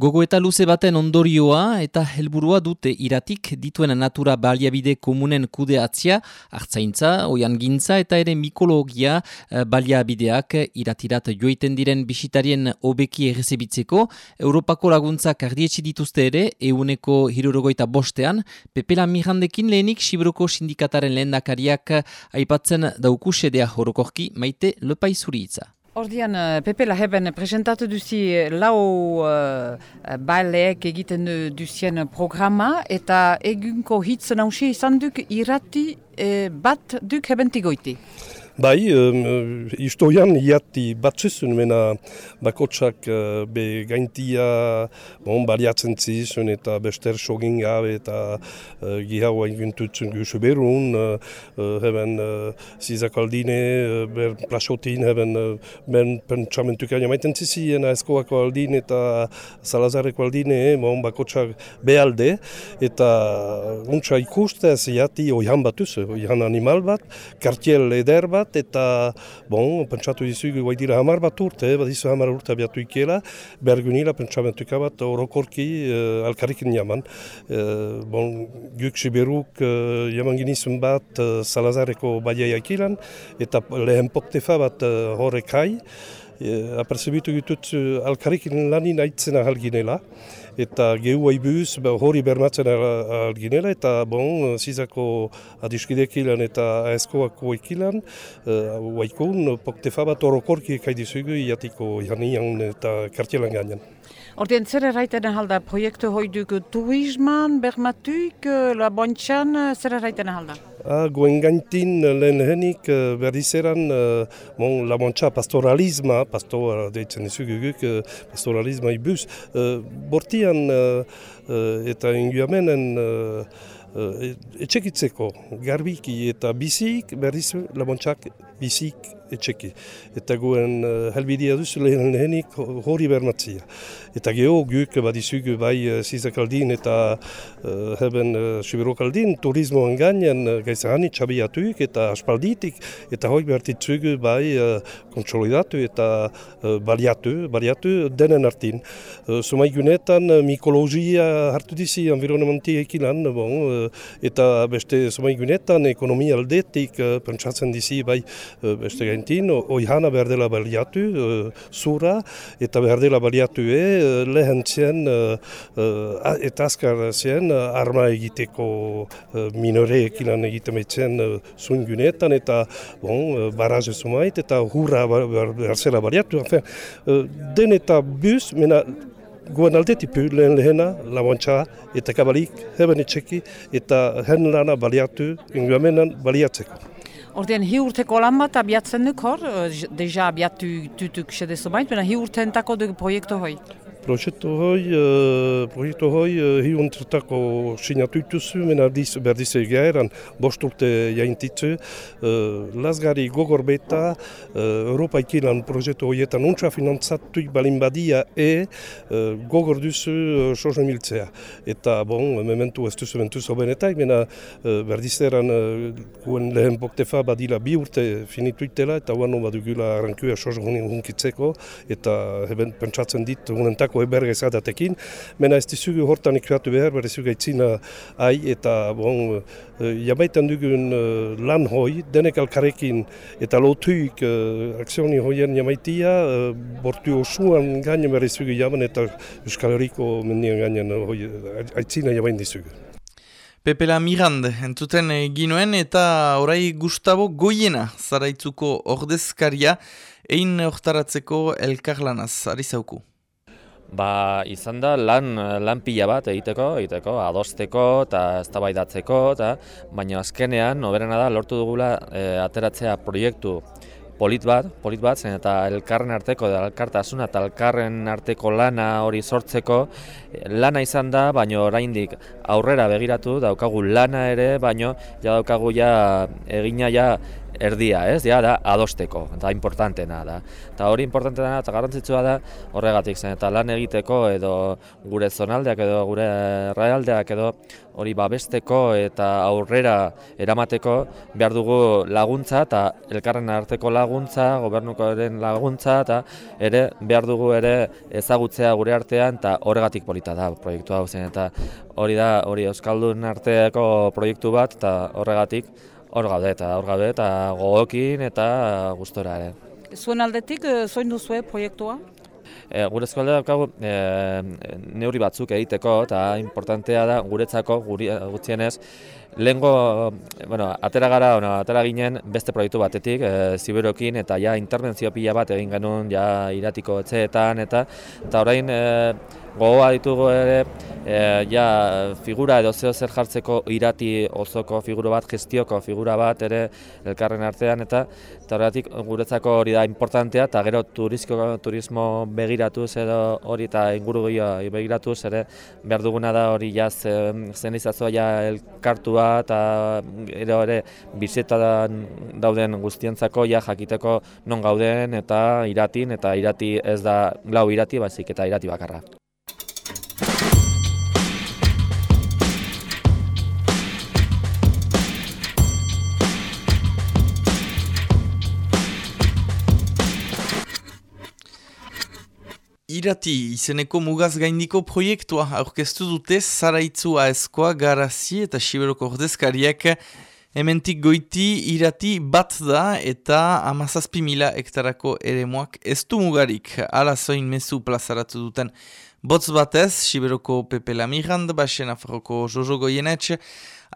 Gogo eta luze baten ondorioa eta helburua dute iratik dituen natura baliabide komunen kudeatzia, hartzaintza, oian gintza eta ere mikologia eh, baliabideak iratirat joiten diren bisitarien obeki errezebitzeko, Europako laguntzak ardietsi dituzte ere, euneko hirurogoita bostean, Pepela Mirandekin lehenik Sibroko sindikataren lehendakariak aipatzen daukusedea horokorki maite lopaizuri itza. Ordian, uh, Pepe Laheben presentatu duzi lau uh, baleek egiten duzien programa eta egunko hitz nausi izan duk irati uh, bat duk hebentigoiti. Bai, um, historian iati batzizun mena bakotsak uh, be gaintia bon, baliatzen zizun eta bester sogin gabe eta uh, gihaua inguntutzen guzu berun, uh, heben uh, zizak aldine, ber plasotin, heben ben pentsamentuk aina maiten zizien eskoako aldine eta salazareko aldine, eh, bon, bakotsak behalde eta untsa ikustez iati oihan batuz, oihan animal bat, kartiel eder bat, eta bon, pentsatu dizugu guai dira hamar bat urte, badizu hamar urte abiatu ikela, bergunila pentsamentuka bat orokorki uh, alkarrikin jaman. Uh, bon, guk siberuk uh, jaman ginizun bat uh, Salazareko baiaia ikilan, eta lehen poktefa bat uh, horrekai, uh, apercebitu ditut uh, alkarrikin lanin aitzen ahal ginela eta gehu haibuz hori bermatzen alginela eta bon, zizako adiskidekilan eta aeskoako ekilan uh, waikun poktefa bat orokorki ekaidizugu iatiko janian eta kartielan gainan. Ordien zer erraiten ahalda proiektu hoiduk turisman, bermatuik, labontxan, zer erraiten ahalda? Ah, goen gaintin lehen lehenik berriz eran bon, labontxa pastoralisma, pastor deitzen izuguguk, pastoralisma ibuz, bortian eta inguamenen etxekitzeko garbiki eta bizik berriz labontxak bizik etxeki. Eta goen uh, helbidea duzu lehen lehenik hori bermatzia. Eta geho guk badizuk bai uh, zizakaldin eta uh, heben uh, subirokaldin turismoan gainean uh, gaizahani txabiatuik eta aspalditik eta hoi bertitzuk bai uh, kontsolidatu eta uh, baliatu, baliatu denen artin. Uh, Sumaigunetan uh, mikologia hartu dizi environnementi ekilan, bon, uh, eta beste sumaigunetan ekonomia aldetik uh, pentsatzen dizi bai uh, beste gain Argentin, oihana behar dela baliatu, uh, zura, eta behar dela baliatu e, lehen zen, uh, eta azkar uh, arma egiteko uh, minoreek ilan egiten metzen uh, zungunetan, eta bon, baraze zumait, eta hurra behar zela baliatu. Uh, den eta bus, mena, Goen aldetik lehen lehena, labontxa eta kabalik, heben etxeki, eta hen lana baliatu, inguamenan baliatzeko. Ordean, hi urteko lan bat abiatzen duk hor, eh, deja abiatu tutuk sedezo bait, baina hi urteentako duk proiektu hoi? Proiektu hoi, uh, proiektu hoi, uh, hi untretako sinatu ituzu, mena diz, berdiz egeran, bost urte jaintitzu. Uh, Lazgari gogor beta, uh, Europa ikilan proiektu hoietan untsa finantzatuik balin badia e uh, gogor duzu uh, sozo miltzea. Eta, bon, mementu ez duzu mentuz hobenetak, mena uh, berdiz eran uh, guen lehen boktefa badila bi urte finituitela, eta guano badugula arrankua sozo hunkitzeko, eta heben pentsatzen dit, unentak hortako eberge zadatekin, mena ez dizugu hortan ikratu behar, bere zuga itzina ai, eta bon, uh, jabaitan dugun uh, lan hoi, denek alkarekin eta lotuik uh, akzioni hoien jamaitia, uh, bortu osuan gaine bere zugu jaban eta Euskal Herriko mendian gainen hoi, aitzina jabain dizugu. Pepela Mirand, entzuten ginoen eta orai Gustavo Goiena zaraitzuko ordezkaria ein hortaratzeko elkarlanaz, ari zauku. Ba, izan da lan, lan pila bat egiteko, egiteko, adosteko eta eztabaidatzeko eta baina azkenean oberena da lortu dugula e, ateratzea proiektu polit bat, polit bat, zen eta elkarren arteko, da elkartasuna eta elkarren arteko lana hori sortzeko lana izan da, baina oraindik aurrera begiratu daukagu lana ere, baina ja daukagu ja egina ja erdia, ez? Ja, da adosteko, eta importantena da. Eta hori importantena eta garrantzitsua da horregatik zen, eta lan egiteko edo gure zonaldeak edo gure realdeak edo hori babesteko eta aurrera eramateko behar dugu laguntza eta elkarren arteko laguntza, gobernukoaren laguntza eta ere behar dugu ere ezagutzea gure artean eta horregatik polita da proiektu hau zen eta hori da hori euskaldun arteako proiektu bat eta horregatik hor gaude eta hor gaude eta gogokin eta gustora ere. Zuen aldetik, eh, zoin duzue proiektua? E, gure eskualde daukagu e, neurri batzuk egiteko eta importantea da guretzako guri, gutxienez lehengo, bueno, atera gara, bueno, atera ginen beste proiektu batetik, e, ziberokin eta ja interbentzio pila bat egin genuen ja iratiko etxeetan eta eta orain e, gogoa ditugu ere e, ja, figura edo zeo zer jartzeko irati osoko figura bat, gestioko figura bat ere elkarren artean eta eta horretik guretzako hori da importantea eta gero turizko, turismo begiratuz edo hori eta inguru begiratuz ere behar duguna da hori ja zen izazoa ja elkartua eta ero ere bizetan dauden guztientzako ja jakiteko non gauden eta iratin eta irati ez da lau irati baizik eta irati bakarra. Irati izeneko mugaz gaindiko proiektua. Aurkeztu dute zaraitzu aezkoa garazi eta siberoko ordezkariak hementik goiti irati bat da eta amazazpi mila hektarako ere moak ez du mugarik. Alazoin mezu plazaratu duten botz batez, siberoko Pepe Lamirand, basen afarroko Jojo Goyenetxe,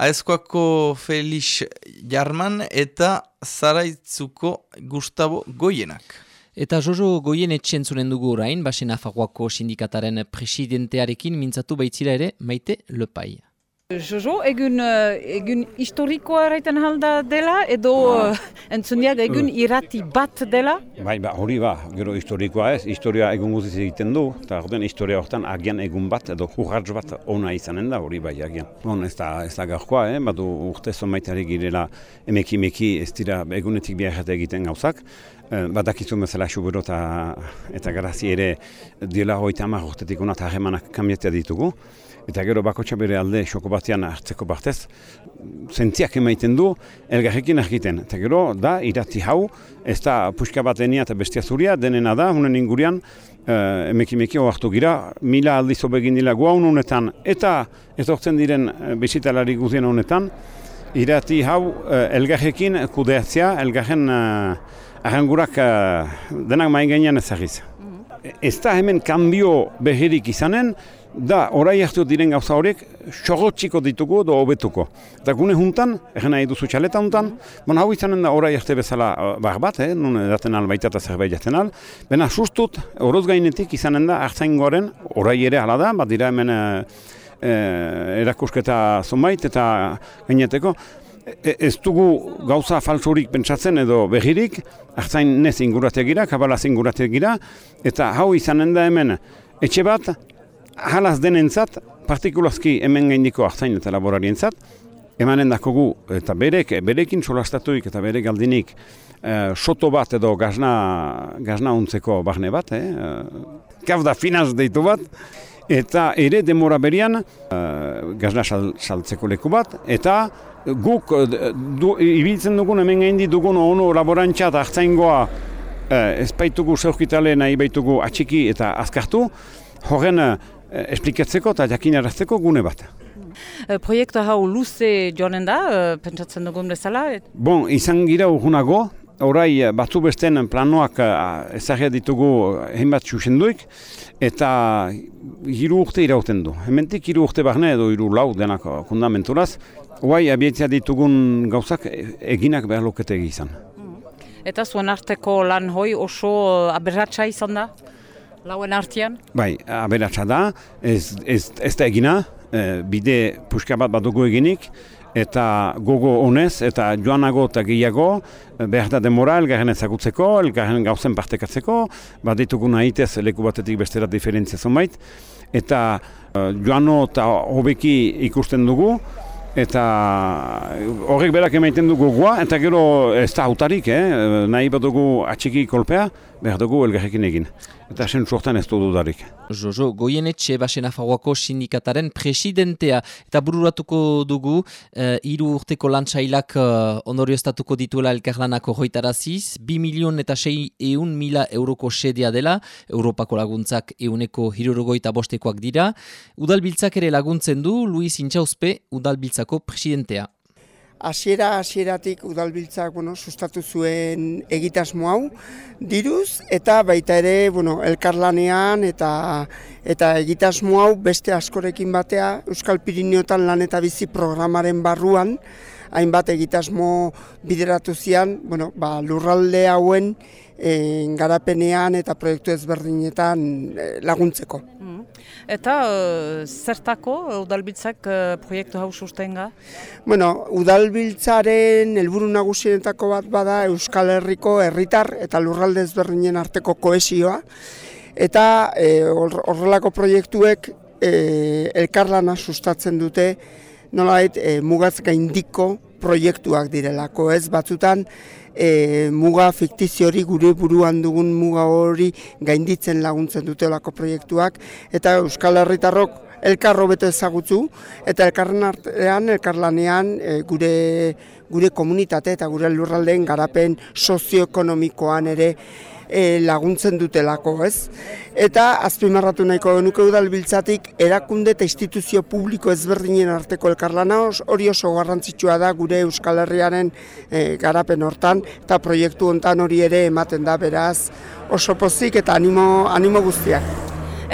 aezkoako Felix Jarman eta zaraitzuko Gustavo Goyenak. Eta Jojo goien etxentzunen dugu orain, basen afagoako sindikataren presidentearekin mintzatu baitzira ere maite lepai. Jojo, egun, uh, egun historikoa erraiten halda dela edo uh, entzuniak egun irati bat dela? Bai, ba, hori ba, gero historikoa ez, historia egun guziz egiten du, eta horren historia horretan agian egun bat edo urratz bat ona izanen da, hori bai agian. Bon, ez da, ez da gaurkoa, eh? badu urte zonbaitari girela emeki meki ez dira egunetik biarrat egiten gauzak, Eh, badakizu bezala xubero eta, eta garazi ere dila hoita hamar urtetik unat harremanak kamietea ditugu. Eta gero bakotxa bere alde xoko batean hartzeko partez, zentziak emaiten du, elgarrekin argiten. Eta gero, da, irati hau, ez da puxka bat denia eta bestia zuria, denena da, hunen ingurian, uh, emeki hartu gira, mila aldiz obegin dila guaun honetan, eta ez diren uh, besitalari guzien honetan, irati hau uh, elgarrekin kudeatzea, elgarren Arrangurak uh, denak main gainean ezagiz. Mm Ez da hemen kanbio behirik izanen, da orai hartu diren gauza horiek xogotxiko ditugu edo hobetuko. Eta gune juntan, egen nahi duzu txaleta juntan, bon hau izanen da orai arte bezala uh, bar bat, eh, nun edaten albaita eta zerbait jaten al, bena sustut, oroz gainetik izanen da hartzain goren, orai ere hala da, bat dira hemen uh, erakusketa zonbait eta gaineteko, E, ez dugu gauza falsorik pentsatzen edo behirik, hartzain nez ingurategira, kabalaz ingurategira, eta hau izanen da hemen etxe bat, halaz denentzat, partikulazki hemen gaindiko hartzain eta laborarientzat, emanen dakogu, eta berek, berekin solastatuik eta bere galdinik, e, soto bat edo gazna, gazna untzeko barne bat, eh? E, kafda finaz deitu bat, eta ere demora berian, e, gazna saltzeko leku bat, eta guk eh, du, ibiltzen dugun hemen gaindi dugun ono laborantza hartzaingoa eh, ez baitugu zeurkitale nahi baitugu atxiki eta azkartu, horren eh, esplikatzeko eta jakinarazteko gune bat. Eh, proiektu hau luze joanen da, eh, pentsatzen dugun bezala? Bon, izan gira urgunago, Horai, eh, batzu besten planoak ezagia ditugu hainbat susenduik, eta hiru urte irauten du. Hementik hiru urte barne edo hiru lau denak fundamenturaz, Guai, abietzia ditugun gauzak eginak behar lukete izan. Eta zuen arteko lan hoi oso aberratsa izan da? Lauen artean? Bai, aberratsa da, ez, ez, ez da egina, e, bide puska bat badugu eginik, eta gogo honez, eta joanago eta gehiago, e, behar da demora elgarren ezagutzeko, elgarren gauzen partekatzeko, bat ditugu nahitez leku batetik bestera diferentzia zonbait, eta e, joano eta hobeki ikusten dugu, eta horrek berak emaiten du gogoa, eta gero ez da hautarik, eh? nahi bat dugu atxiki kolpea, behar dugu elgarrekin egin. Eta sen sortan ez du dudarik. Jojo, goienetxe basen afagoako sindikataren presidentea eta bururatuko dugu uh, iru urteko lantzailak uh, ondorioztatuko dituela elkarlanako hoitaraziz, bi milion eta sei eun mila euroko sedea dela, Europako laguntzak euneko hirurogoita bostekoak dira. Udalbiltzak ere laguntzen du, Luis Intxauzpe, Udalbiltzako presidentea hasiera hasieratik udalbiltzak bueno, sustatu zuen egitasmo hau diruz eta baita ere bueno, elkarlanean eta eta egitasmo hau beste askorekin batea Euskal Pirineotan lan eta bizi programaren barruan hainbat egitasmo bideratu zian bueno, ba, lurralde hauen e, garapenean eta proiektu ezberdinetan e, laguntzeko. Mm. Eta e, zertako udalbiltzak e, proiektu hau sustenga? Bueno, udalbiltzaren helburu nagusienetako bat bada Euskal Herriko herritar eta lurralde ezberdinen arteko koesioa. Eta horrelako proiektuek e, elkarlana sustatzen dute nolait e, mugaz gaindiko proiektuak direlako, ez? Batzutan e, muga fiktizio hori gure buruan dugun muga hori gainditzen laguntzen dutelako proiektuak. Eta Euskal Herritarrok elkarro bete ezagutzu eta elkarren artean, elkarlanean e, gure, gure komunitate eta gure lurraldeen garapen sozioekonomikoan ere e, laguntzen dutelako, ez? Eta azpimarratu nahiko genuke udalbiltzatik erakunde eta instituzio publiko ezberdinen arteko elkarlana hori oso garrantzitsua da gure Euskal Herriaren e, garapen hortan eta proiektu hontan hori ere ematen da beraz oso pozik eta animo, animo guztiak.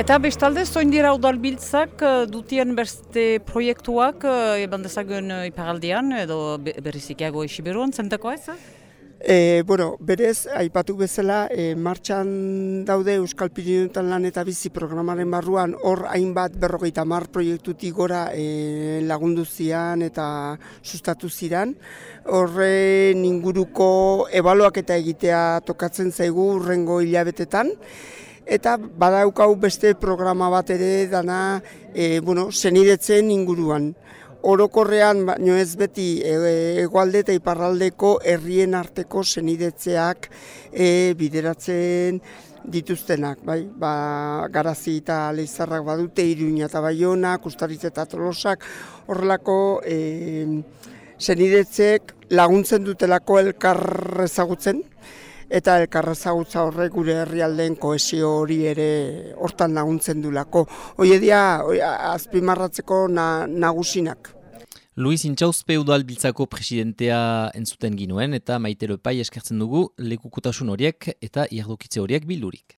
Eta bestalde, zoin dira udalbiltzak e, dutien beste proiektuak eban dezagun iparaldean edo berrizikiago esiberuan, zentako ez? E, bueno, berez, aipatu bezala, e, martxan daude Euskal Pirinetan lan eta bizi programaren barruan hor hainbat berrogeita mar proiektutik gora e, lagundu zian eta sustatu ziran. Horre inguruko ebaloak eta egitea tokatzen zaigu urrengo hilabetetan. Eta badaukau beste programa bat ere dana e, bueno, zenidetzen inguruan orokorrean baino ez beti hegoalde eta iparraldeko herrien arteko senidetzeak e, bideratzen dituztenak, bai? Ba, garazi eta leizarrak badute, iruña eta baiona, kustaritz eta tolosak, horrelako e, senidetzek laguntzen dutelako elkar ezagutzen, eta elkarrezagutza horrek gure herrialdeen kohesio hori ere hortan laguntzen dulako. Hoi edia azpimarratzeko na, nagusinak. Luis Intxauzpe udalbiltzako presidentea entzuten ginuen eta maite pai eskertzen dugu lekukutasun horiek eta iardokitze horiek bildurik.